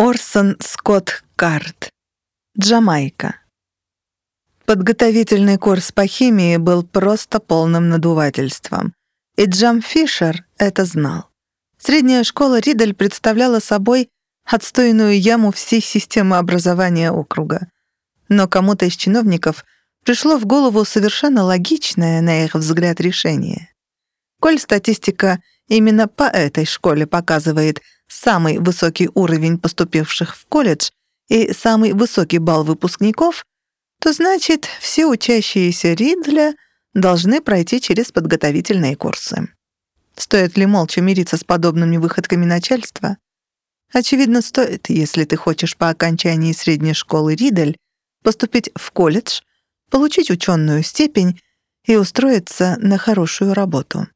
Орсон Скотт Карт. Джамайка. Подготовительный курс по химии был просто полным надувательством. И Джам Фишер это знал. Средняя школа Ридель представляла собой отстойную яму всей системы образования округа. Но кому-то из чиновников пришло в голову совершенно логичное, на их взгляд, решение. Коль статистика именно по этой школе показывает – самый высокий уровень поступивших в колледж и самый высокий балл выпускников, то значит, все учащиеся Ридля должны пройти через подготовительные курсы. Стоит ли молча мириться с подобными выходками начальства? Очевидно, стоит, если ты хочешь по окончании средней школы Ридель поступить в колледж, получить ученую степень и устроиться на хорошую работу.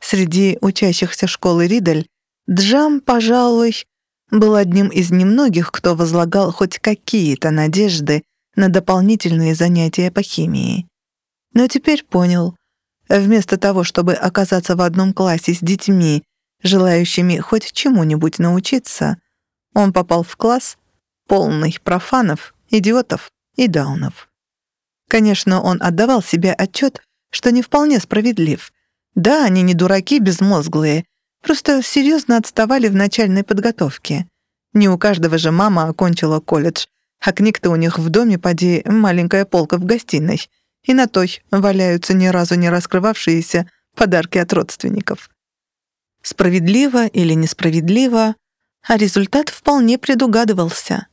Среди учащихся школы Ридель Джам, пожалуй, был одним из немногих, кто возлагал хоть какие-то надежды на дополнительные занятия по химии. Но теперь понял, вместо того, чтобы оказаться в одном классе с детьми, желающими хоть чему-нибудь научиться, он попал в класс полный профанов, идиотов и даунов. Конечно, он отдавал себе отчет, что не вполне справедлив. Да, они не дураки безмозглые, Просто серьезно отставали в начальной подготовке. Не у каждого же мама окончила колледж, а книг-то у них в доме, поди, маленькая полка в гостиной. И на той валяются ни разу не раскрывавшиеся подарки от родственников. Справедливо или несправедливо, а результат вполне предугадывался.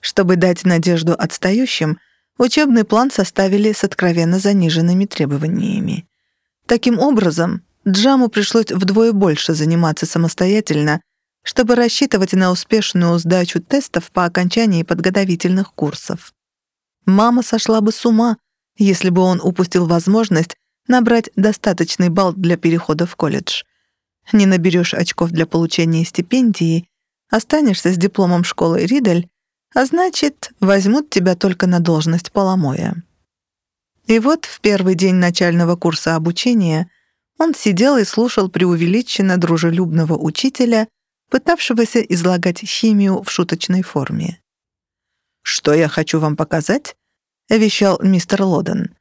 Чтобы дать надежду отстающим, учебный план составили с откровенно заниженными требованиями. Таким образом, Джаму пришлось вдвое больше заниматься самостоятельно, чтобы рассчитывать на успешную сдачу тестов по окончании подготовительных курсов. Мама сошла бы с ума, если бы он упустил возможность набрать достаточный балл для перехода в колледж. Не наберешь очков для получения стипендии, останешься с дипломом школы Ридель, а значит, возьмут тебя только на должность поломоя. И вот в первый день начального курса обучения он сидел и слушал преувеличенно дружелюбного учителя, пытавшегося излагать химию в шуточной форме. «Что я хочу вам показать?» — вещал мистер Лоден.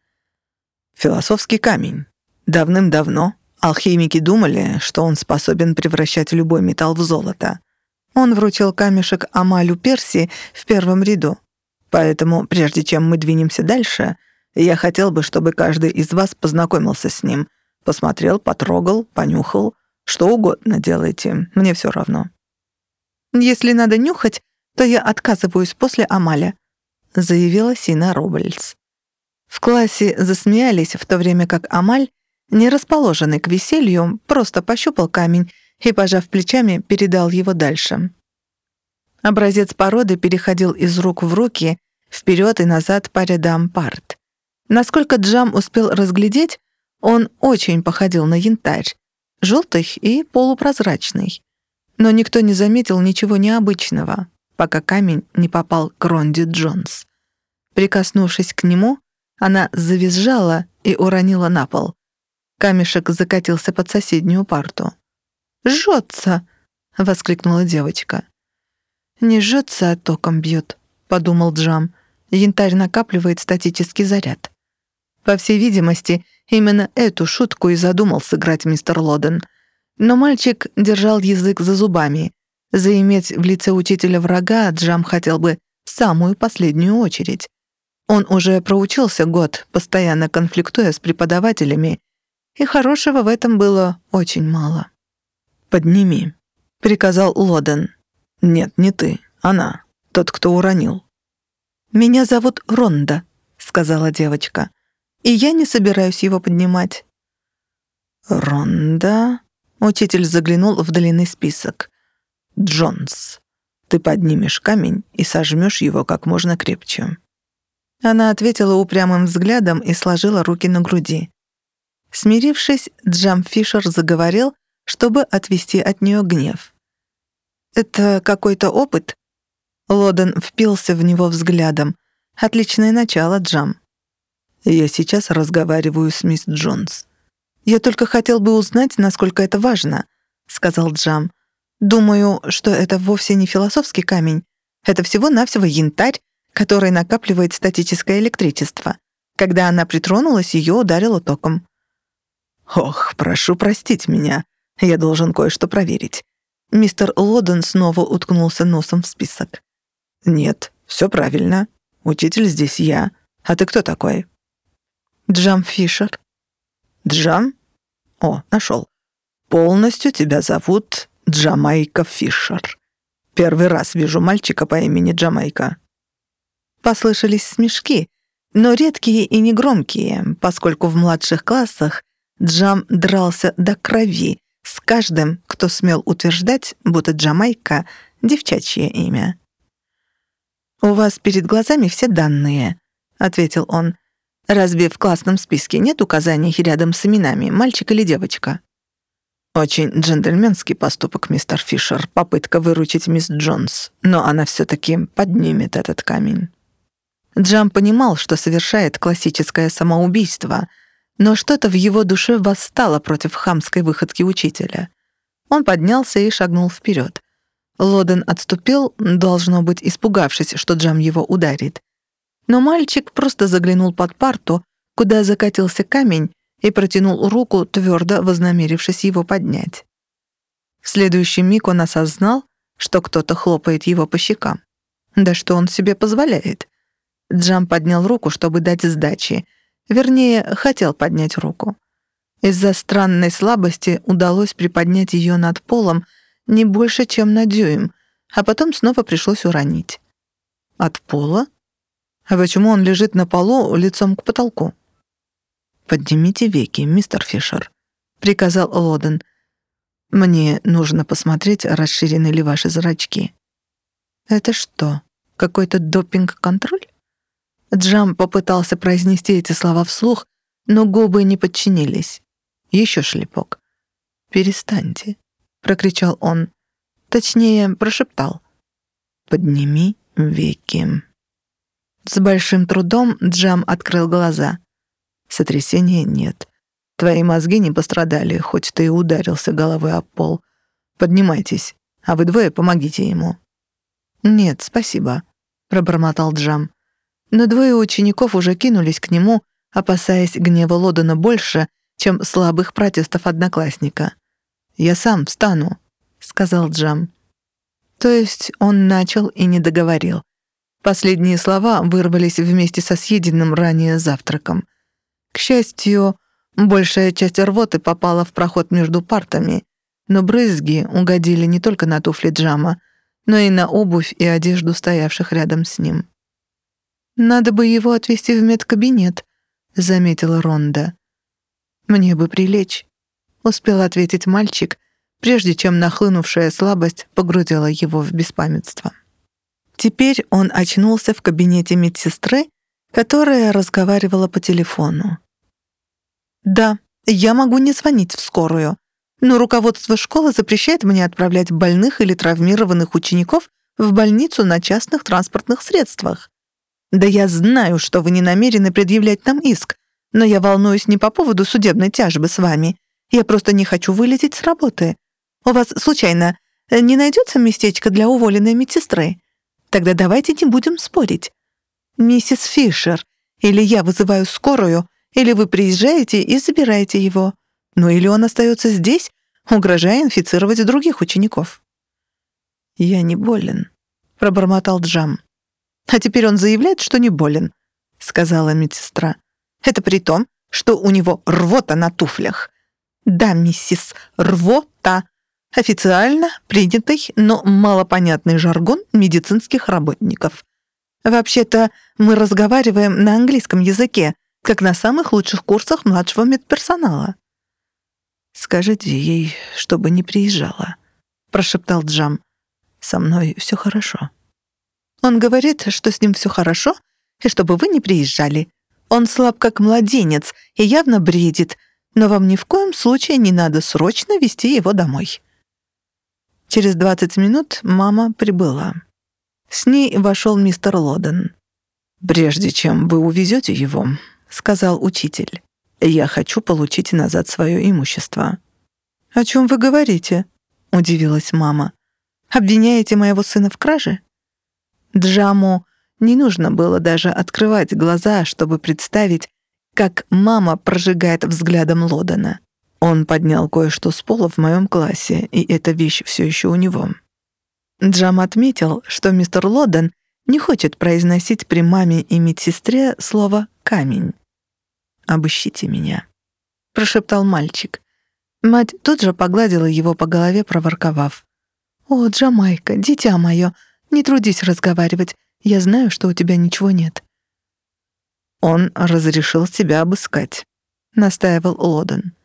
«Философский камень. Давным-давно алхимики думали, что он способен превращать любой металл в золото. Он вручил камешек Амалю Перси в первом ряду. Поэтому, прежде чем мы двинемся дальше, я хотел бы, чтобы каждый из вас познакомился с ним, Посмотрел, потрогал, понюхал. Что угодно делайте, мне все равно. Если надо нюхать, то я отказываюсь после Амаля», — заявила Сина Робельс. В классе засмеялись, в то время как Амаль, не расположенный к веселью, просто пощупал камень и, пожав плечами, передал его дальше. Образец породы переходил из рук в руки, вперед и назад по рядам парт. Насколько Джам успел разглядеть, он очень походил на янтарь, желтый и полупрозрачный. Но никто не заметил ничего необычного, пока камень не попал к Ронди Джонс. Прикоснувшись к нему, она завизжала и уронила на пол. Камешек закатился под соседнюю парту. «Жжется!» — воскликнула девочка. «Не жжется, а током бьет», — подумал Джам. Янтарь накапливает статический заряд. По всей видимости, Именно эту шутку и задумал сыграть мистер Лоден. Но мальчик держал язык за зубами. Заиметь в лице учителя врага Джам хотел бы в самую последнюю очередь. Он уже проучился год, постоянно конфликтуя с преподавателями, и хорошего в этом было очень мало. «Подними», — приказал Лоден. «Нет, не ты, она, тот, кто уронил». «Меня зовут Ронда», — сказала девочка и я не собираюсь его поднимать». «Ронда?» — учитель заглянул в длинный список. «Джонс, ты поднимешь камень и сожмешь его как можно крепче». Она ответила упрямым взглядом и сложила руки на груди. Смирившись, Джам Фишер заговорил, чтобы отвести от нее гнев. «Это какой-то опыт?» Лоден впился в него взглядом. «Отличное начало, Джам. Я сейчас разговариваю с мисс Джонс. Я только хотел бы узнать, насколько это важно, сказал Джам. Думаю, что это вовсе не философский камень. Это всего-навсего янтарь, который накапливает статическое электричество. Когда она притронулась, ее ударило током. «Ох, прошу простить меня. Я должен кое-что проверить». Мистер Лоден снова уткнулся носом в список. «Нет, все правильно. Учитель здесь я. А ты кто такой?» «Джам Фишер». «Джам? О, нашел. Полностью тебя зовут Джамайка Фишер. Первый раз вижу мальчика по имени Джамайка». Послышались смешки, но редкие и негромкие, поскольку в младших классах Джам дрался до крови с каждым, кто смел утверждать, будто Джамайка — девчачье имя. «У вас перед глазами все данные», — ответил он. «Разве в классном списке нет указаний рядом с именами, мальчик или девочка?» Очень джентльменский поступок, мистер Фишер, попытка выручить мисс Джонс, но она все-таки поднимет этот камень. Джам понимал, что совершает классическое самоубийство, но что-то в его душе восстало против хамской выходки учителя. Он поднялся и шагнул вперед. Лоден отступил, должно быть, испугавшись, что Джам его ударит. Но мальчик просто заглянул под парту, куда закатился камень, и протянул руку, твердо вознамерившись его поднять. В следующий миг он осознал, что кто-то хлопает его по щекам. Да что он себе позволяет? Джам поднял руку, чтобы дать сдачи. Вернее, хотел поднять руку. Из-за странной слабости удалось приподнять ее над полом не больше, чем на дюйм, а потом снова пришлось уронить. От пола? А почему он лежит на полу лицом к потолку? «Поднимите веки, мистер Фишер», — приказал Лоден. «Мне нужно посмотреть, расширены ли ваши зрачки». «Это что, какой-то допинг-контроль?» Джам попытался произнести эти слова вслух, но губы не подчинились. Еще шлепок. «Перестаньте», — прокричал он. Точнее, прошептал. «Подними веки». С большим трудом Джам открыл глаза. Сотрясения нет. Твои мозги не пострадали, хоть ты и ударился головой об пол. Поднимайтесь, а вы двое помогите ему». «Нет, спасибо», — пробормотал Джам. Но двое учеников уже кинулись к нему, опасаясь гнева Лодона больше, чем слабых протестов одноклассника. «Я сам встану», — сказал Джам. То есть он начал и не договорил. Последние слова вырвались вместе со съеденным ранее завтраком — к счастью, большая часть рвоты попала в проход между партами, но брызги угодили не только на туфли Джама, но и на обувь и одежду стоявших рядом с ним. «Надо бы его отвезти в медкабинет», — заметила Ронда. «Мне бы прилечь», — успел ответить мальчик, прежде чем нахлынувшая слабость погрузила его в беспамятство. Теперь он очнулся в кабинете медсестры, которая разговаривала по телефону. Да, я могу не звонить в скорую, но руководство школы запрещает мне отправлять больных или травмированных учеников в больницу на частных транспортных средствах. Да я знаю, что вы не намерены предъявлять нам иск, но я волнуюсь не по поводу судебной тяжбы с вами. Я просто не хочу вылететь с работы. У вас, случайно, не найдется местечко для уволенной медсестры? Тогда давайте не будем спорить. Миссис Фишер, или я вызываю скорую, или вы приезжаете и забираете его. Ну или он остается здесь, угрожая инфицировать других учеников». «Я не болен», — пробормотал Джам. «А теперь он заявляет, что не болен», — сказала медсестра. «Это при том, что у него рвота на туфлях». «Да, миссис, рвота», официально принятый, но малопонятный жаргон медицинских работников. Вообще-то мы разговариваем на английском языке, как на самых лучших курсах младшего медперсонала. «Скажите ей, чтобы не приезжала», — прошептал Джам. «Со мной все хорошо». Он говорит, что с ним все хорошо, и чтобы вы не приезжали. Он слаб, как младенец, и явно бредит, но вам ни в коем случае не надо срочно вести его домой. Через 20 минут мама прибыла. С ней вошел мистер Лоден. «Прежде чем вы увезете его, — сказал учитель. «Я хочу получить назад свое имущество». «О чем вы говорите?» — удивилась мама. Обвиняете моего сына в краже?» Джаму не нужно было даже открывать глаза, чтобы представить, как мама прожигает взглядом Лодана. Он поднял кое-что с пола в моем классе, и эта вещь все еще у него. Джам отметил, что мистер Лоден не хочет произносить при маме и медсестре слово «камень». «Обыщите меня», — прошептал мальчик. Мать тут же погладила его по голове, проворковав. «О, Джамайка, дитя мое, не трудись разговаривать, я знаю, что у тебя ничего нет». «Он разрешил тебя обыскать», — настаивал Лоден.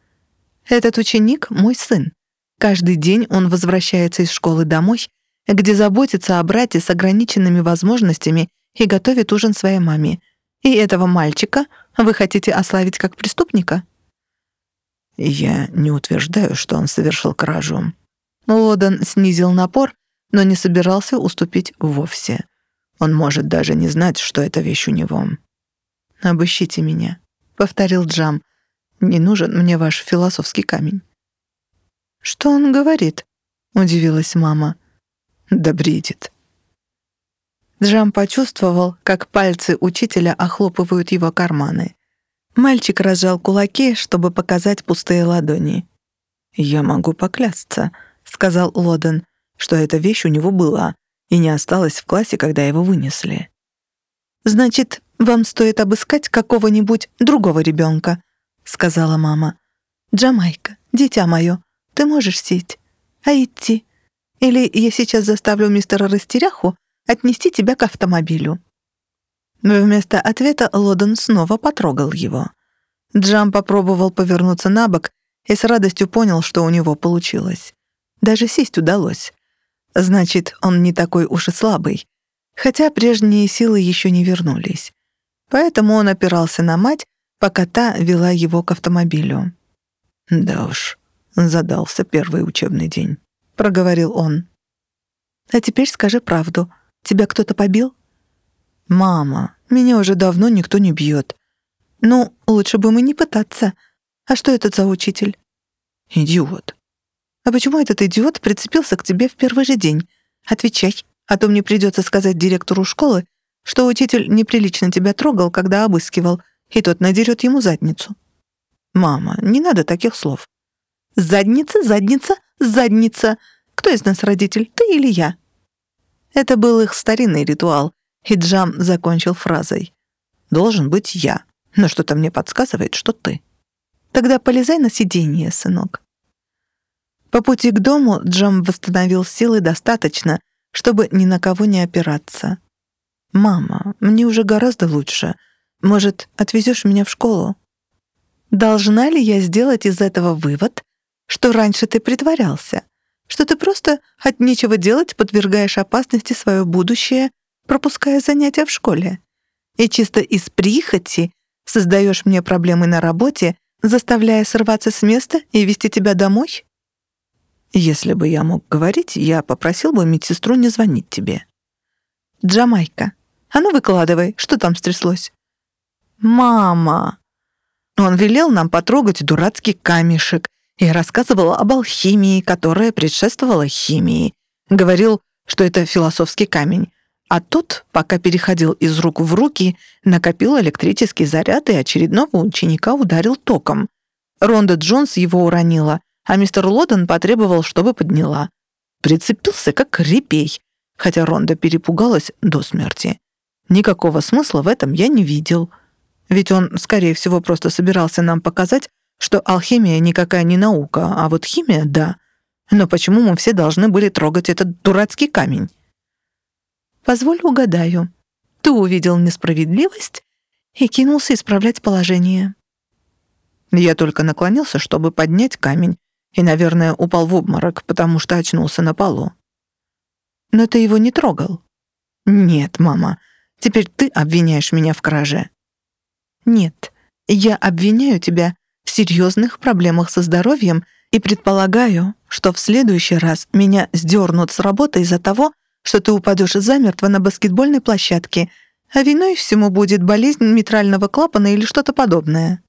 «Этот ученик — мой сын. Каждый день он возвращается из школы домой, где заботится о брате с ограниченными возможностями и готовит ужин своей маме. И этого мальчика вы хотите ославить как преступника?» «Я не утверждаю, что он совершил кражу». Лодон снизил напор, но не собирался уступить вовсе. Он может даже не знать, что эта вещь у него. «Обыщите меня», — повторил Джам. «Не нужен мне ваш философский камень». «Что он говорит?» — удивилась мама. «Да бредит». Джам почувствовал, как пальцы учителя охлопывают его карманы. Мальчик разжал кулаки, чтобы показать пустые ладони. «Я могу поклясться», — сказал Лоден, «что эта вещь у него была и не осталась в классе, когда его вынесли». «Значит, вам стоит обыскать какого-нибудь другого ребенка», — сказала мама. «Джамайка, дитя мое, ты можешь сесть, а идти? Или я сейчас заставлю мистера Растеряху отнести тебя к автомобилю». Вместо ответа Лодон снова потрогал его. Джам попробовал повернуться на бок и с радостью понял, что у него получилось. Даже сесть удалось. Значит, он не такой уж и слабый. Хотя прежние силы еще не вернулись. Поэтому он опирался на мать, пока та вела его к автомобилю. «Да уж, задался первый учебный день», — проговорил он. «А теперь скажи правду. Тебя кто-то побил?» «Мама, меня уже давно никто не бьет». «Ну, лучше бы мы не пытаться. А что этот за учитель?» «Идиот». «А почему этот идиот прицепился к тебе в первый же день? Отвечай, а то мне придется сказать директору школы, что учитель неприлично тебя трогал, когда обыскивал, и тот надерет ему задницу. Мама, не надо таких слов. Задница, задница, задница. Кто из нас родитель, ты или я? Это был их старинный ритуал, и Джам закончил фразой. Должен быть я, но что-то мне подсказывает, что ты. Тогда полезай на сиденье, сынок. По пути к дому Джам восстановил силы достаточно, чтобы ни на кого не опираться. «Мама, мне уже гораздо лучше. Может, отвезешь меня в школу?» «Должна ли я сделать из этого вывод, что раньше ты притворялся, что ты просто от нечего делать подвергаешь опасности свое будущее, пропуская занятия в школе, и чисто из прихоти создаешь мне проблемы на работе, заставляя сорваться с места и вести тебя домой?» «Если бы я мог говорить, я попросил бы медсестру не звонить тебе». «Джамайка, а ну выкладывай, что там стряслось?» «Мама!» Он велел нам потрогать дурацкий камешек и рассказывал об алхимии, которая предшествовала химии. Говорил, что это философский камень. А тот, пока переходил из рук в руки, накопил электрический заряд и очередного ученика ударил током. Ронда Джонс его уронила, а мистер Лоден потребовал, чтобы подняла. Прицепился, как репей, хотя Ронда перепугалась до смерти. Никакого смысла в этом я не видел. Ведь он, скорее всего, просто собирался нам показать, что алхимия никакая не наука, а вот химия — да. Но почему мы все должны были трогать этот дурацкий камень? Позволь угадаю. Ты увидел несправедливость и кинулся исправлять положение. Я только наклонился, чтобы поднять камень, и, наверное, упал в обморок, потому что очнулся на полу. Но ты его не трогал? Нет, мама, Теперь ты обвиняешь меня в краже». «Нет, я обвиняю тебя в серьезных проблемах со здоровьем и предполагаю, что в следующий раз меня сдернут с работы из-за того, что ты упадешь замертво на баскетбольной площадке, а виной всему будет болезнь митрального клапана или что-то подобное».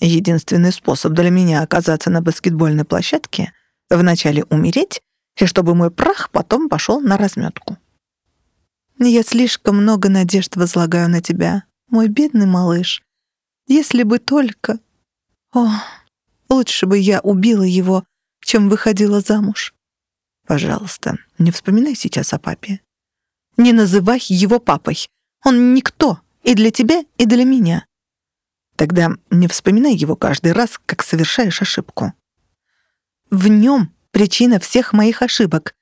Единственный способ для меня оказаться на баскетбольной площадке — вначале умереть и чтобы мой прах потом пошел на разметку. Я слишком много надежд возлагаю на тебя, мой бедный малыш. Если бы только... О, лучше бы я убила его, чем выходила замуж. Пожалуйста, не вспоминай сейчас о папе. Не называй его папой. Он никто и для тебя, и для меня. Тогда не вспоминай его каждый раз, как совершаешь ошибку. В нем причина всех моих ошибок.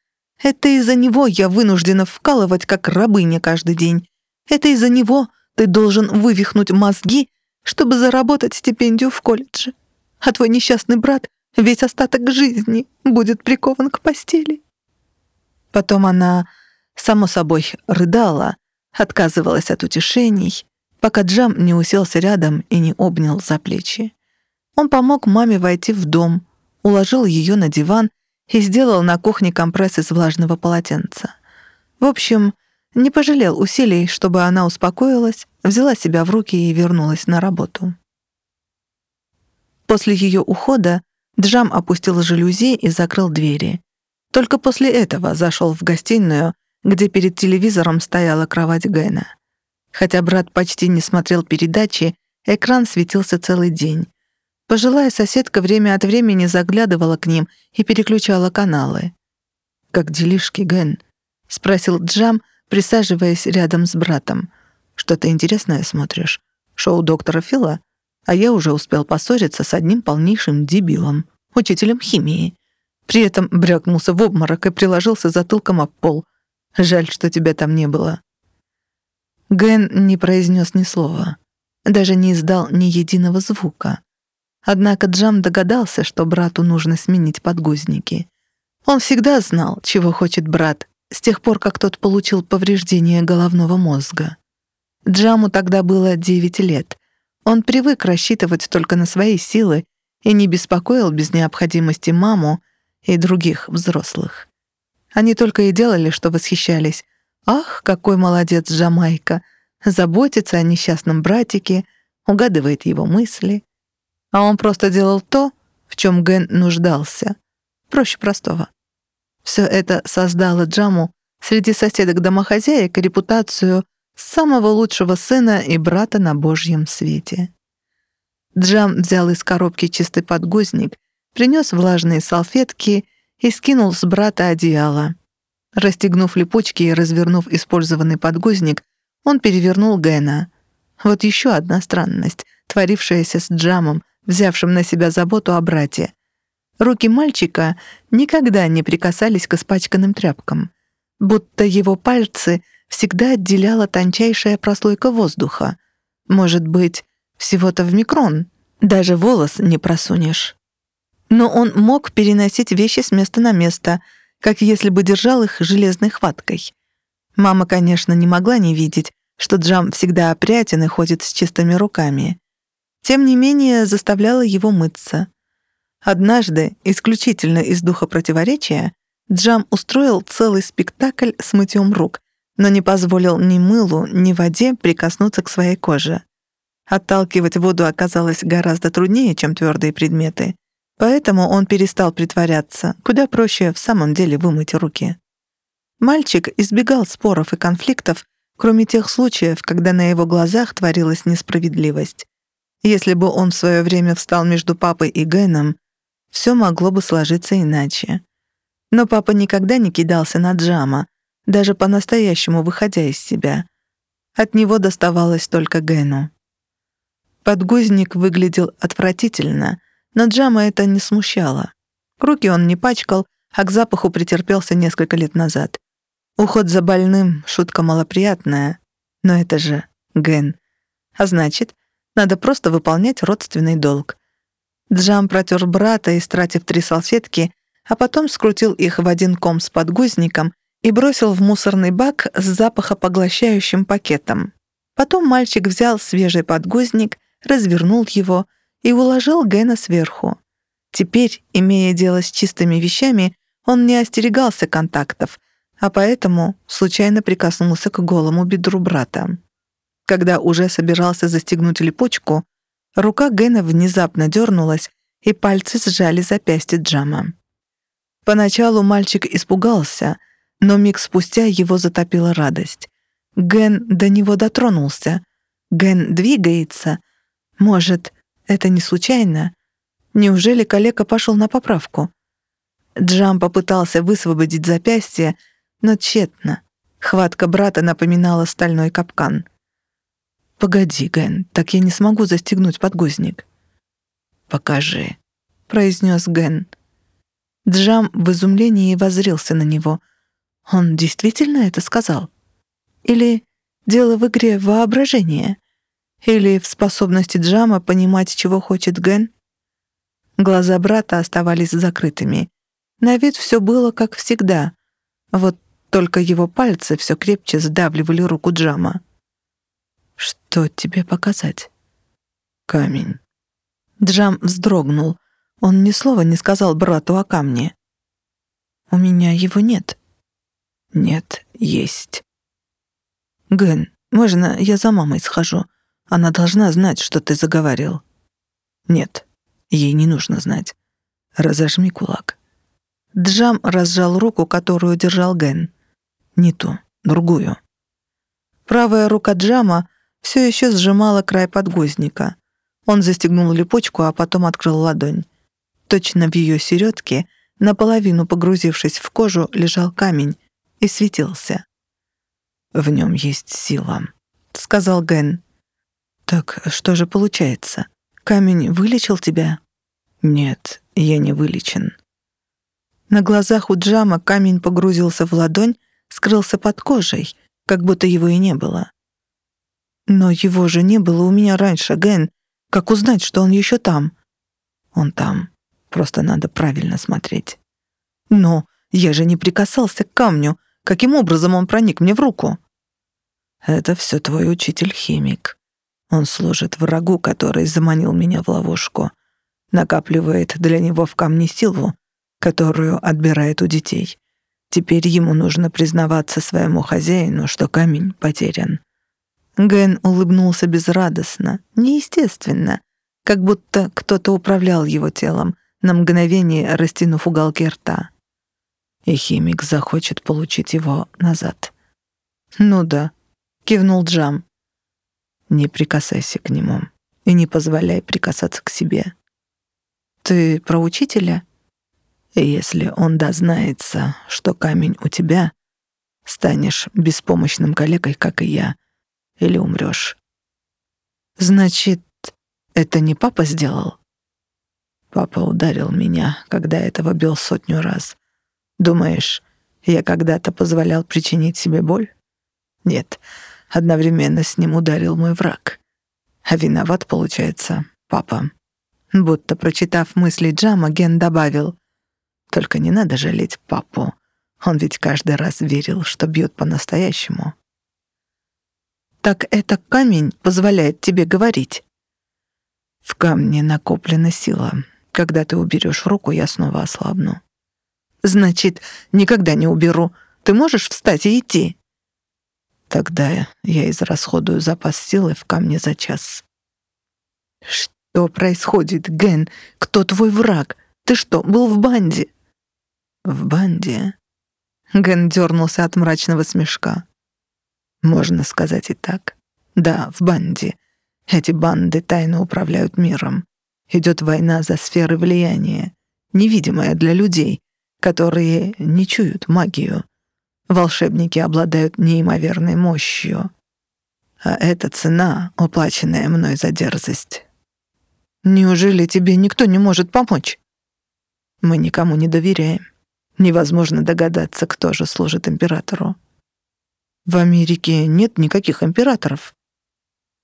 Это из-за него я вынуждена вкалывать, как рабыня каждый день. Это из-за него ты должен вывихнуть мозги, чтобы заработать стипендию в колледже. А твой несчастный брат весь остаток жизни будет прикован к постели. Потом она, само собой, рыдала, отказывалась от утешений, пока Джам не уселся рядом и не обнял за плечи. Он помог маме войти в дом, уложил ее на диван и сделал на кухне компресс из влажного полотенца. В общем, не пожалел усилий, чтобы она успокоилась, взяла себя в руки и вернулась на работу. После ее ухода Джам опустил жалюзи и закрыл двери. Только после этого зашел в гостиную, где перед телевизором стояла кровать Гэна. Хотя брат почти не смотрел передачи, экран светился целый день. Пожилая соседка время от времени заглядывала к ним и переключала каналы. «Как делишки, Ген?» — спросил Джам, присаживаясь рядом с братом. «Что-то интересное смотришь? Шоу доктора Фила? А я уже успел поссориться с одним полнейшим дебилом, учителем химии. При этом брякнулся в обморок и приложился затылком об пол. Жаль, что тебя там не было». Ген не произнес ни слова, даже не издал ни единого звука. Однако Джам догадался, что брату нужно сменить подгузники. Он всегда знал, чего хочет брат, с тех пор, как тот получил повреждение головного мозга. Джаму тогда было 9 лет. Он привык рассчитывать только на свои силы и не беспокоил без необходимости маму и других взрослых. Они только и делали, что восхищались. «Ах, какой молодец Джамайка! Заботится о несчастном братике, угадывает его мысли». А он просто делал то, в чем Ген нуждался. Проще простого. Все это создало Джаму среди соседок-домохозяек репутацию самого лучшего сына и брата на Божьем свете. Джам взял из коробки чистый подгузник, принес влажные салфетки и скинул с брата одеяло. Расстегнув липучки и развернув использованный подгузник, он перевернул Гэна. Вот еще одна странность, творившаяся с Джамом, взявшим на себя заботу о брате. Руки мальчика никогда не прикасались к испачканным тряпкам, будто его пальцы всегда отделяла тончайшая прослойка воздуха. Может быть, всего-то в микрон, даже волос не просунешь. Но он мог переносить вещи с места на место, как если бы держал их железной хваткой. Мама, конечно, не могла не видеть, что Джам всегда опрятен и ходит с чистыми руками. Тем не менее, заставляла его мыться — Однажды, исключительно из духа противоречия, Джам устроил целый спектакль с мытьем рук, но не позволил ни мылу, ни воде прикоснуться к своей коже. Отталкивать воду оказалось гораздо труднее, чем твердые предметы, поэтому он перестал притворяться, куда проще в самом деле вымыть руки. Мальчик избегал споров и конфликтов, кроме тех случаев, когда на его глазах творилась несправедливость. Если бы он в свое время встал между папой и Геном, все могло бы сложиться иначе. Но папа никогда не кидался на Джама, даже по-настоящему выходя из себя. От него доставалось только Гену. Подгузник выглядел отвратительно, но Джама это не смущало. Руки он не пачкал, а к запаху претерпелся несколько лет назад. Уход за больным — шутка малоприятная, но это же Ген. А значит, надо просто выполнять родственный долг. Джам протер брата, истратив три салфетки, а потом скрутил их в один ком с подгузником и бросил в мусорный бак с запахопоглощающим пакетом. Потом мальчик взял свежий подгузник, развернул его и уложил Гэна сверху. Теперь, имея дело с чистыми вещами, он не остерегался контактов, а поэтому случайно прикоснулся к голому бедру брата. Когда уже собирался застегнуть липучку, Рука Гэна внезапно дернулась, и пальцы сжали запястье Джама. Поначалу мальчик испугался, но миг спустя его затопила радость. Ген до него дотронулся. Ген двигается. Может, это не случайно? Неужели коллега пошел на поправку? Джам попытался высвободить запястье, но тщетно. Хватка брата напоминала стальной капкан. «Погоди, Ген, так я не смогу застегнуть подгузник». «Покажи», — произнес Ген. Джам в изумлении воззрился на него. Он действительно это сказал? Или дело в игре воображения? Или в способности Джама понимать, чего хочет Ген? Глаза брата оставались закрытыми. На вид все было как всегда. Вот только его пальцы все крепче сдавливали руку Джама. «Что тебе показать?» «Камень». Джам вздрогнул. Он ни слова не сказал брату о камне. «У меня его нет». «Нет, есть». «Ген, можно я за мамой схожу? Она должна знать, что ты заговорил». «Нет, ей не нужно знать. Разожми кулак». Джам разжал руку, которую держал Ген. Не ту, другую. Правая рука Джама все еще сжимала край подгузника. Он застегнул липочку, а потом открыл ладонь. Точно в ее середке, наполовину погрузившись в кожу, лежал камень и светился. «В нем есть сила», — сказал Ген. «Так что же получается? Камень вылечил тебя?» «Нет, я не вылечен». На глазах у Джама камень погрузился в ладонь, скрылся под кожей, как будто его и не было. Но его же не было у меня раньше, Ген. Как узнать, что он еще там? Он там. Просто надо правильно смотреть. Но я же не прикасался к камню. Каким образом он проник мне в руку? Это все твой учитель-химик. Он служит врагу, который заманил меня в ловушку. Накапливает для него в камне силу, которую отбирает у детей. Теперь ему нужно признаваться своему хозяину, что камень потерян. Ген улыбнулся безрадостно, неестественно, как будто кто-то управлял его телом, на мгновение растянув уголки рта. И химик захочет получить его назад. «Ну да», — кивнул Джам. «Не прикасайся к нему и не позволяй прикасаться к себе». «Ты про учителя?» Если он дознается, что камень у тебя, станешь беспомощным калекой, как и я, или умрешь. Значит, это не папа сделал? Папа ударил меня, когда этого бил сотню раз. Думаешь, я когда-то позволял причинить себе боль? Нет, одновременно с ним ударил мой враг. А виноват, получается, папа. Будто прочитав мысли Джама, Ген добавил, только не надо жалеть папу. Он ведь каждый раз верил, что бьет по-настоящему. Так это камень позволяет тебе говорить. В камне накоплена сила. Когда ты уберешь руку, я снова ослабну. Значит, никогда не уберу. Ты можешь встать и идти? Тогда я израсходую запас силы в камне за час. Что происходит, Ген? Кто твой враг? Ты что, был в банде? В банде. Ген дернулся от мрачного смешка. Можно сказать и так. Да, в банде. Эти банды тайно управляют миром. Идет война за сферы влияния, невидимая для людей, которые не чуют магию. Волшебники обладают неимоверной мощью. А это цена, уплаченная мной за дерзость. Неужели тебе никто не может помочь? Мы никому не доверяем. Невозможно догадаться, кто же служит императору. В Америке нет никаких императоров.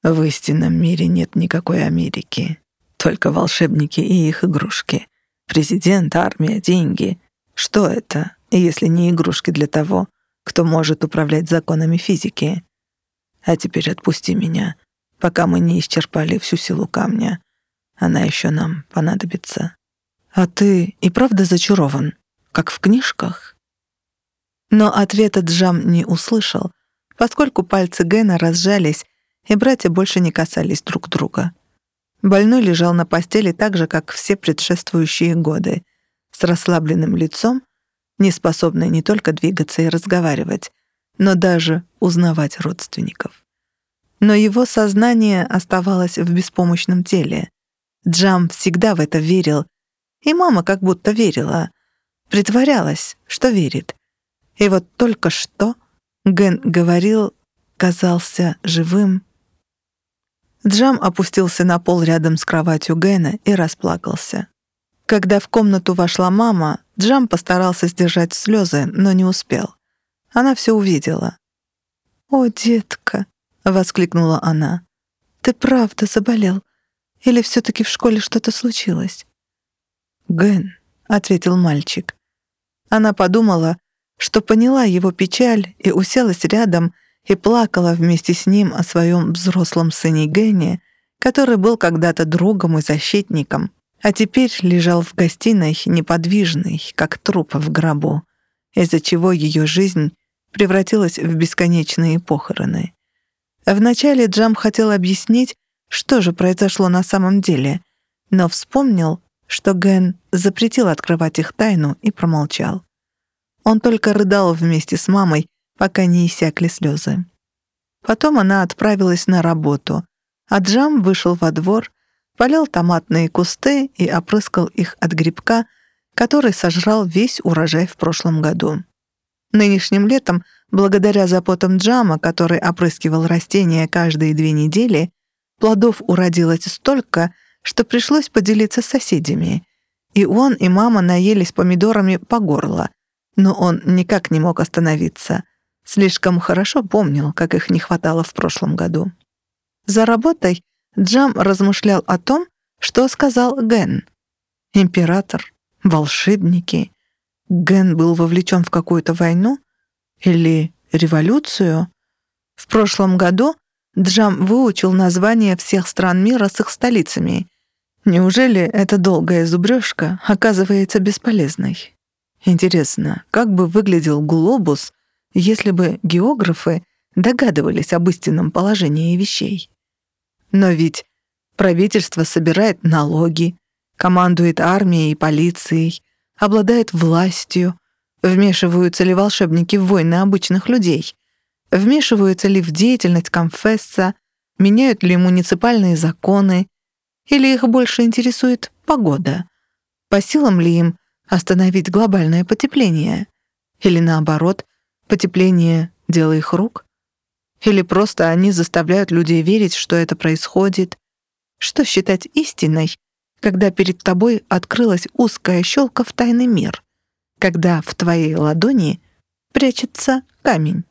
В истинном мире нет никакой Америки. Только волшебники и их игрушки. Президент, армия, деньги. Что это, если не игрушки для того, кто может управлять законами физики? А теперь отпусти меня, пока мы не исчерпали всю силу камня. Она еще нам понадобится. А ты и правда зачарован? как в книжках? Но ответа Джам не услышал, поскольку пальцы Гена разжались, и братья больше не касались друг друга. Больной лежал на постели так же, как все предшествующие годы, с расслабленным лицом не способный не только двигаться и разговаривать, но даже узнавать родственников. Но его сознание оставалось в беспомощном теле. Джам всегда в это верил, и мама как будто верила, притворялась, что верит. И вот только что Ген говорил, казался живым. Джам опустился на пол рядом с кроватью Гена и расплакался. Когда в комнату вошла мама, Джам постарался сдержать слезы, но не успел. Она все увидела. «О, детка!» — воскликнула она. «Ты правда заболел? Или все-таки в школе что-то случилось?» «Ген», — ответил мальчик. Она подумала, что поняла его печаль и уселась рядом и плакала вместе с ним о своем взрослом сыне Гене, который был когда-то другом и защитником, а теперь лежал в гостиной неподвижный, как труп в гробу, из-за чего ее жизнь превратилась в бесконечные похороны. Вначале Джам хотел объяснить, что же произошло на самом деле, но вспомнил, что Ген запретил открывать их тайну и промолчал. Он только рыдал вместе с мамой, пока не иссякли слезы. Потом она отправилась на работу, а Джам вышел во двор полил томатные кусты и опрыскал их от грибка, который сожрал весь урожай в прошлом году. Нынешним летом, благодаря запотам Джама, который опрыскивал растения каждые две недели, плодов уродилось столько, что пришлось поделиться с соседями. И он, и мама наелись помидорами по горло, но он никак не мог остановиться. Слишком хорошо помнил, как их не хватало в прошлом году. За работой Джам размышлял о том, что сказал Ген. Император, волшебники. Ген был вовлечен в какую-то войну или революцию. В прошлом году Джам выучил названия всех стран мира с их столицами. Неужели эта долгая зубрежка оказывается бесполезной? Интересно, как бы выглядел глобус, если бы географы догадывались об истинном положении вещей? Но ведь правительство собирает налоги, командует армией и полицией, обладает властью. Вмешиваются ли волшебники в войны обычных людей? Вмешиваются ли в деятельность конфесса? Меняют ли муниципальные законы? Или их больше интересует погода? По силам ли им остановить глобальное потепление? Или наоборот, потепление — дело их рук? Или просто они заставляют людей верить, что это происходит? Что считать истиной, когда перед тобой открылась узкая щелка в тайный мир? Когда в твоей ладони прячется камень?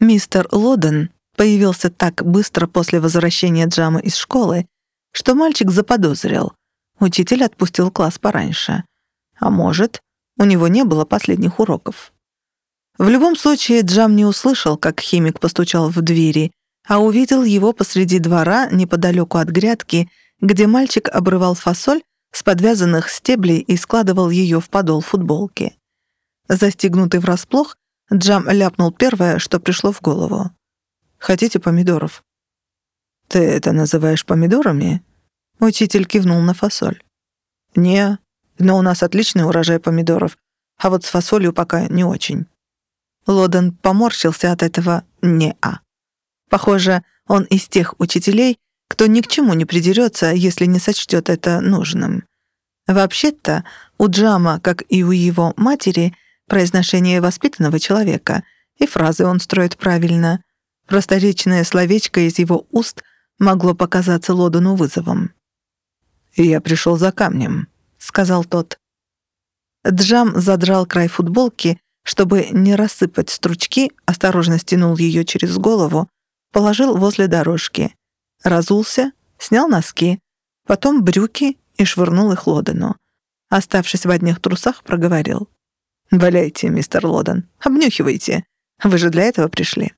Мистер Лоден появился так быстро после возвращения Джама из школы, что мальчик заподозрил. Учитель отпустил класс пораньше. А может, у него не было последних уроков. В любом случае, Джам не услышал, как химик постучал в двери, а увидел его посреди двора неподалеку от грядки, где мальчик обрывал фасоль с подвязанных стеблей и складывал ее в подол футболки. Застигнутый врасплох, Джам ляпнул первое, что пришло в голову. «Хотите помидоров?» «Ты это называешь помидорами?» Учитель кивнул на фасоль. «Не, но у нас отличный урожай помидоров, а вот с фасолью пока не очень». Лоден поморщился от этого «не-а». Похоже, он из тех учителей, кто ни к чему не придерется, если не сочтет это нужным. Вообще-то, у Джама, как и у его матери, произношение воспитанного человека, и фразы он строит правильно. Просторечное словечко из его уст могло показаться Лодону вызовом. «Я пришел за камнем», — сказал тот. Джам задрал край футболки, чтобы не рассыпать стручки, осторожно стянул ее через голову, положил возле дорожки, разулся, снял носки, потом брюки и швырнул их Лодену. Оставшись в одних трусах, проговорил. «Валяйте, мистер Лоден, обнюхивайте. Вы же для этого пришли».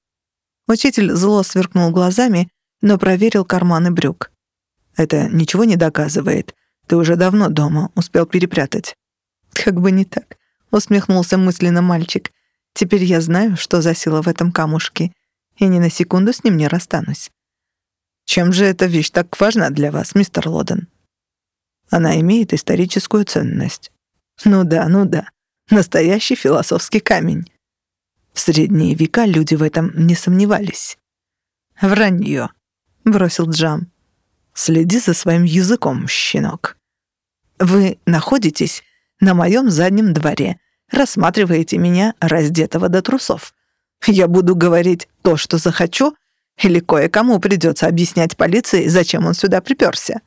Учитель зло сверкнул глазами, но проверил карманы брюк. «Это ничего не доказывает. Ты уже давно дома, успел перепрятать». «Как бы не так. — усмехнулся мысленно мальчик. «Теперь я знаю, что за сила в этом камушке, и ни на секунду с ним не расстанусь». «Чем же эта вещь так важна для вас, мистер Лоден?» «Она имеет историческую ценность». «Ну да, ну да. Настоящий философский камень. В средние века люди в этом не сомневались. «Вранье», — бросил Джам. «Следи за своим языком, щенок. Вы находитесь на моем заднем дворе, рассматриваете меня раздетого до трусов. Я буду говорить то, что захочу, или кое-кому придется объяснять полиции, зачем он сюда приперся.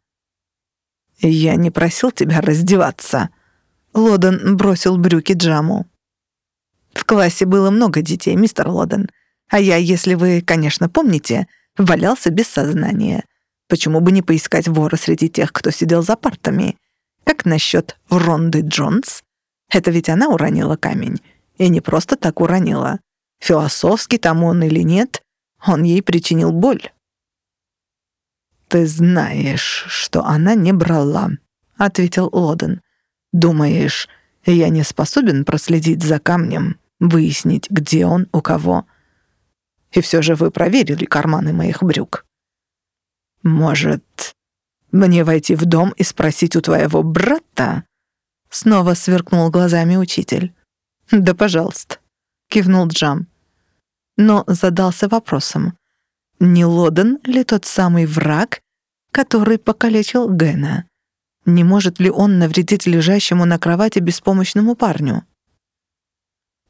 «Я не просил тебя раздеваться», — Лоден бросил брюки Джаму. «В классе было много детей, мистер Лоден, а я, если вы, конечно, помните, валялся без сознания. Почему бы не поискать вора среди тех, кто сидел за партами? Как насчет Ронды Джонс? Это ведь она уронила камень. И не просто так уронила. Философский там он или нет, он ей причинил боль. «Ты знаешь, что она не брала», — ответил Лоден. «Думаешь, я не способен проследить за камнем, выяснить, где он, у кого? И все же вы проверили карманы моих брюк. Может, мне войти в дом и спросить у твоего брата?» Снова сверкнул глазами учитель. «Да, пожалуйста», — кивнул Джам но задался вопросом, не Лоден ли тот самый враг, который покалечил Гэна? Не может ли он навредить лежащему на кровати беспомощному парню?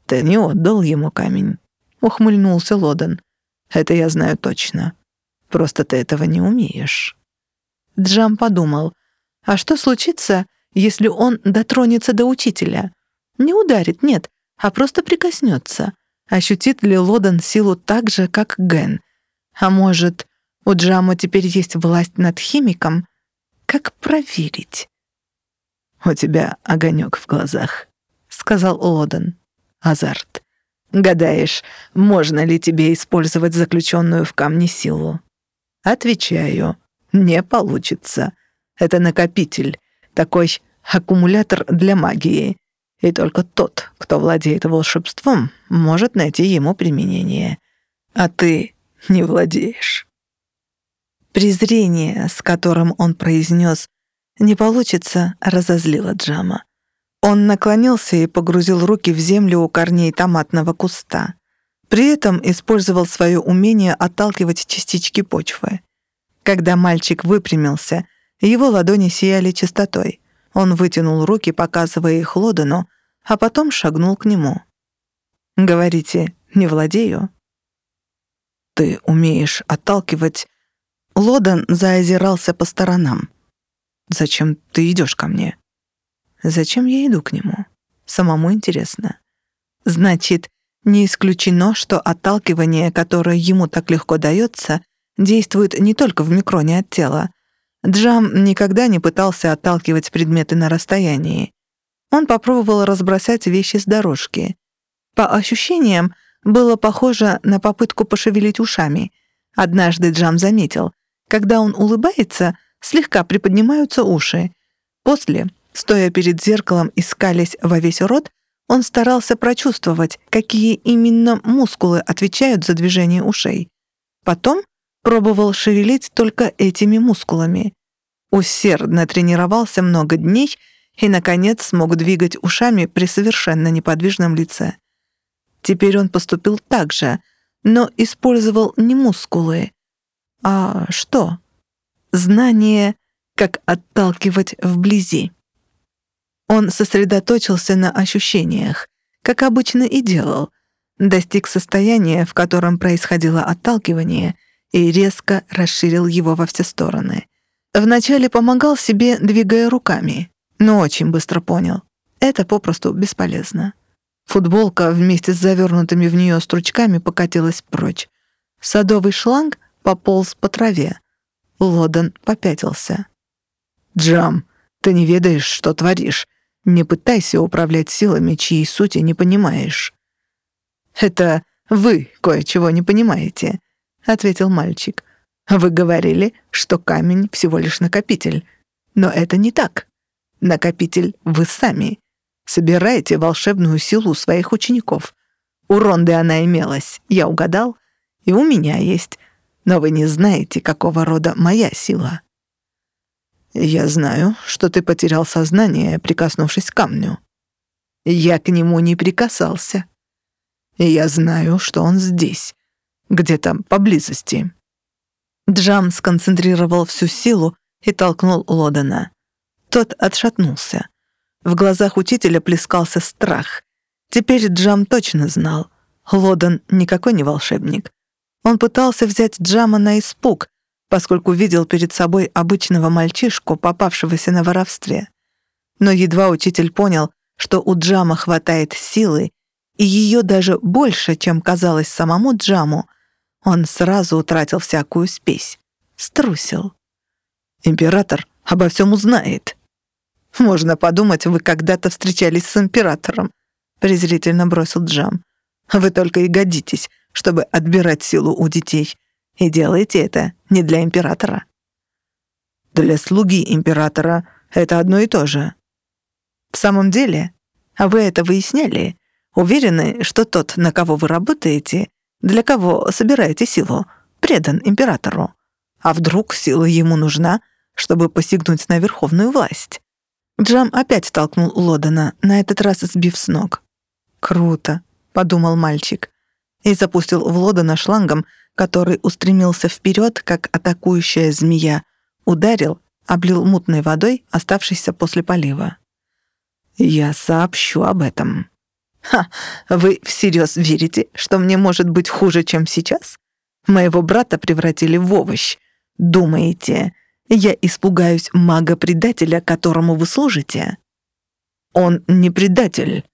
«Ты не отдал ему камень», — ухмыльнулся Лоден. «Это я знаю точно. Просто ты этого не умеешь». Джам подумал, а что случится, если он дотронется до учителя? Не ударит, нет, а просто прикоснется. Ощутит ли Лоден силу так же, как Ген? А может, у Джама теперь есть власть над химиком? Как проверить? «У тебя огонек в глазах», — сказал Лоден. «Азарт. Гадаешь, можно ли тебе использовать заключенную в камне силу?» «Отвечаю, не получится. Это накопитель, такой аккумулятор для магии и только тот, кто владеет волшебством, может найти ему применение. А ты не владеешь. Презрение, с которым он произнес «не получится», разозлило Джама. Он наклонился и погрузил руки в землю у корней томатного куста. При этом использовал свое умение отталкивать частички почвы. Когда мальчик выпрямился, его ладони сияли чистотой. Он вытянул руки, показывая их Лодену, а потом шагнул к нему. «Говорите, не владею?» «Ты умеешь отталкивать...» Лоден заозирался по сторонам. «Зачем ты идешь ко мне?» «Зачем я иду к нему?» «Самому интересно». «Значит, не исключено, что отталкивание, которое ему так легко дается, действует не только в микроне от тела. Джам никогда не пытался отталкивать предметы на расстоянии. Он попробовал разбросать вещи с дорожки. По ощущениям, было похоже на попытку пошевелить ушами. Однажды Джам заметил, когда он улыбается, слегка приподнимаются уши. После, стоя перед зеркалом и скалясь во весь рот, он старался прочувствовать, какие именно мускулы отвечают за движение ушей. Потом пробовал шевелить только этими мускулами. Усердно тренировался много дней — и, наконец, смог двигать ушами при совершенно неподвижном лице. Теперь он поступил так же, но использовал не мускулы, а что? Знание, как отталкивать вблизи. Он сосредоточился на ощущениях, как обычно и делал, достиг состояния, в котором происходило отталкивание, и резко расширил его во все стороны. Вначале помогал себе, двигая руками, но очень быстро понял. Это попросту бесполезно. Футболка вместе с завернутыми в нее стручками покатилась прочь. Садовый шланг пополз по траве. Лодон попятился. «Джам, ты не ведаешь, что творишь. Не пытайся управлять силами, чьей сути не понимаешь». «Это вы кое-чего не понимаете», — ответил мальчик. «Вы говорили, что камень всего лишь накопитель. Но это не так. Накопитель вы сами. Собираете волшебную силу своих учеников. У Ронды она имелась, я угадал, и у меня есть. Но вы не знаете, какого рода моя сила. Я знаю, что ты потерял сознание, прикоснувшись к камню. Я к нему не прикасался. Я знаю, что он здесь, где-то поблизости». Джам сконцентрировал всю силу и толкнул Лодена. Тот отшатнулся. В глазах учителя плескался страх. Теперь Джам точно знал. Лоден никакой не волшебник. Он пытался взять Джама на испуг, поскольку видел перед собой обычного мальчишку, попавшегося на воровстве. Но едва учитель понял, что у Джама хватает силы, и ее даже больше, чем казалось самому Джаму, он сразу утратил всякую спесь. Струсил. «Император обо всем узнает». «Можно подумать, вы когда-то встречались с императором», презрительно бросил Джам. «Вы только и годитесь, чтобы отбирать силу у детей. И делаете это не для императора». «Для слуги императора это одно и то же». «В самом деле? А вы это выясняли? Уверены, что тот, на кого вы работаете, для кого собираете силу, предан императору? А вдруг сила ему нужна, чтобы посягнуть на верховную власть?» Джам опять толкнул Лодена, на этот раз сбив с ног. «Круто», — подумал мальчик, и запустил в Лодена шлангом, который устремился вперед, как атакующая змея, ударил, облил мутной водой, оставшейся после полива. «Я сообщу об этом». «Ха, вы всерьез верите, что мне может быть хуже, чем сейчас? Моего брата превратили в овощ. Думаете, я испугаюсь мага-предателя, которому вы служите?» «Он не предатель».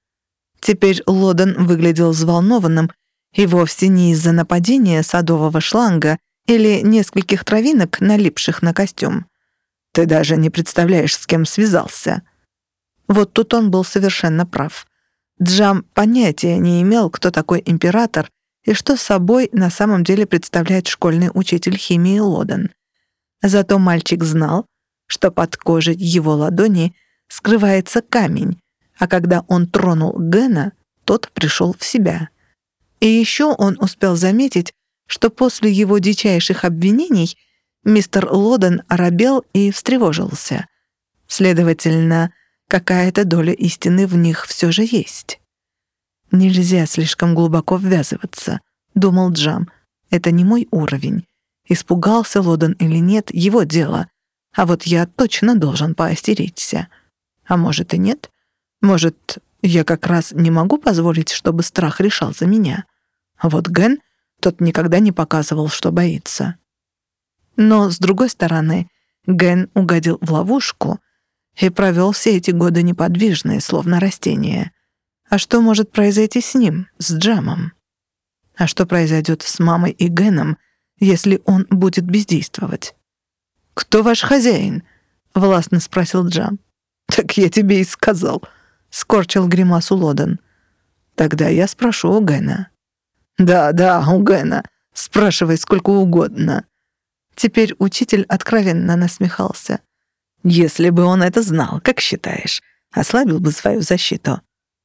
Теперь Лоден выглядел взволнованным, и вовсе не из-за нападения садового шланга или нескольких травинок, налипших на костюм. «Ты даже не представляешь, с кем связался». Вот тут он был совершенно прав. Джам понятия не имел, кто такой император и что собой на самом деле представляет школьный учитель химии Лоден. Зато мальчик знал, что под кожей его ладони скрывается камень, а когда он тронул Гена, тот пришел в себя. И еще он успел заметить, что после его дичайших обвинений мистер Лоден оробел и встревожился. Следовательно, какая-то доля истины в них все же есть. «Нельзя слишком глубоко ввязываться», — думал Джам. «Это не мой уровень. Испугался Лоден или нет, его дело. А вот я точно должен поостеречься. А может и нет? Может, я как раз не могу позволить, чтобы страх решал за меня. А вот Ген, тот никогда не показывал, что боится. Но, с другой стороны, Ген угодил в ловушку и провел все эти годы неподвижные, словно растение. А что может произойти с ним, с Джамом? А что произойдет с мамой и Геном, если он будет бездействовать? «Кто ваш хозяин?» — властно спросил Джам. «Так я тебе и сказал», — скорчил гримасу Лоден. «Тогда я спрошу у Гена». «Да, да, у Гена. Спрашивай сколько угодно». Теперь учитель откровенно насмехался. «Если бы он это знал, как считаешь, ослабил бы свою защиту?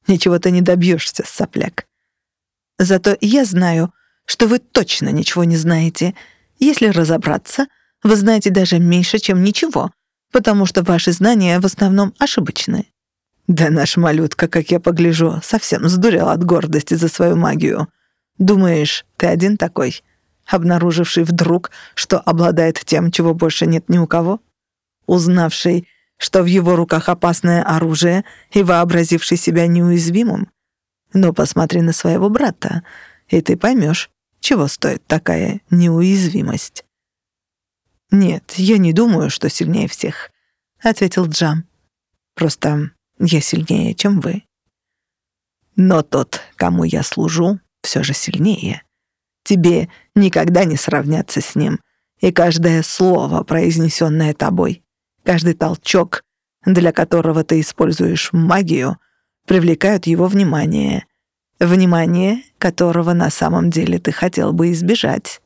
Ничего ты не добьешься, сопляк. Зато я знаю, что вы точно ничего не знаете. Если разобраться, вы знаете даже меньше, чем ничего, потому что ваши знания в основном ошибочны. Да наш малютка, как я погляжу, совсем сдурел от гордости за свою магию. Думаешь, ты один такой, обнаруживший вдруг, что обладает тем, чего больше нет ни у кого? Узнавший, что в его руках опасное оружие и вообразивший себя неуязвимым? Но посмотри на своего брата, и ты поймешь, чего стоит такая неуязвимость. «Нет, я не думаю, что сильнее всех», — ответил Джам. «Просто я сильнее, чем вы. Но тот, кому я служу, все же сильнее. Тебе никогда не сравняться с ним, и каждое слово, произнесенное тобой, каждый толчок, для которого ты используешь магию, привлекают его внимание, внимание которого на самом деле ты хотел бы избежать.